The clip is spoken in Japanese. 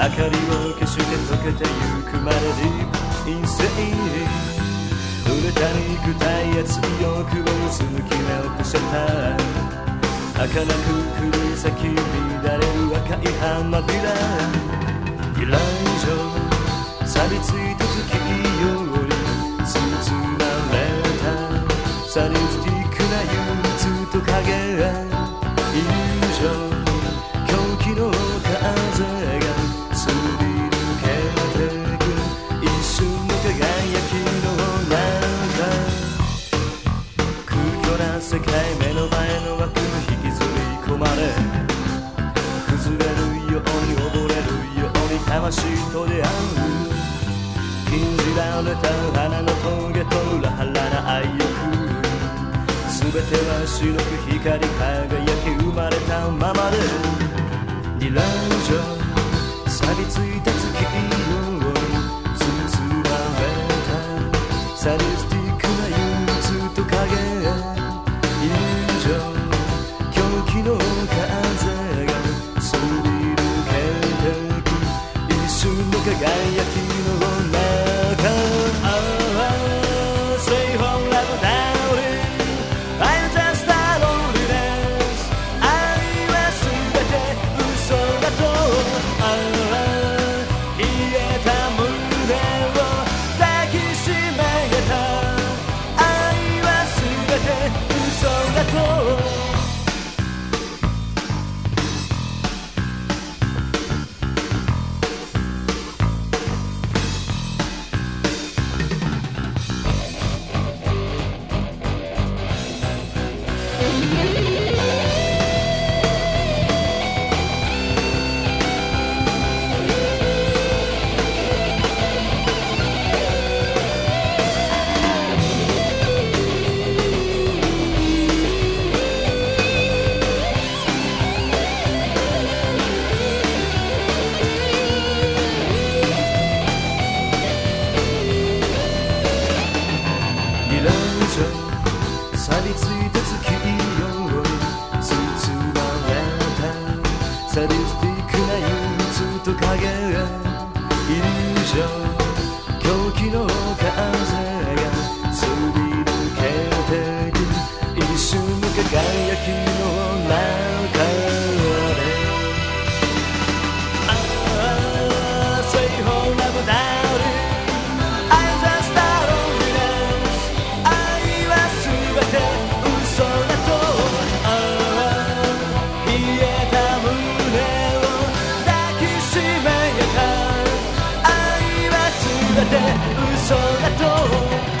明かりを消して溶けてゆくまでに陰性濡れた肉体や強くを突き直せた儚く狂い咲き乱れる赤い花びら依頼所錆びつい世界目の前の枠に引きずり込まれ崩れるように溺れるように魂と出会う。禁じられた花の棘とラハラな愛欲全ては白く光り輝き生まれたままで。二来所錆びついた月よ包まれた。サディスの輝きの錆びついた月より包まれた。サディスティックな憂鬱と影 door.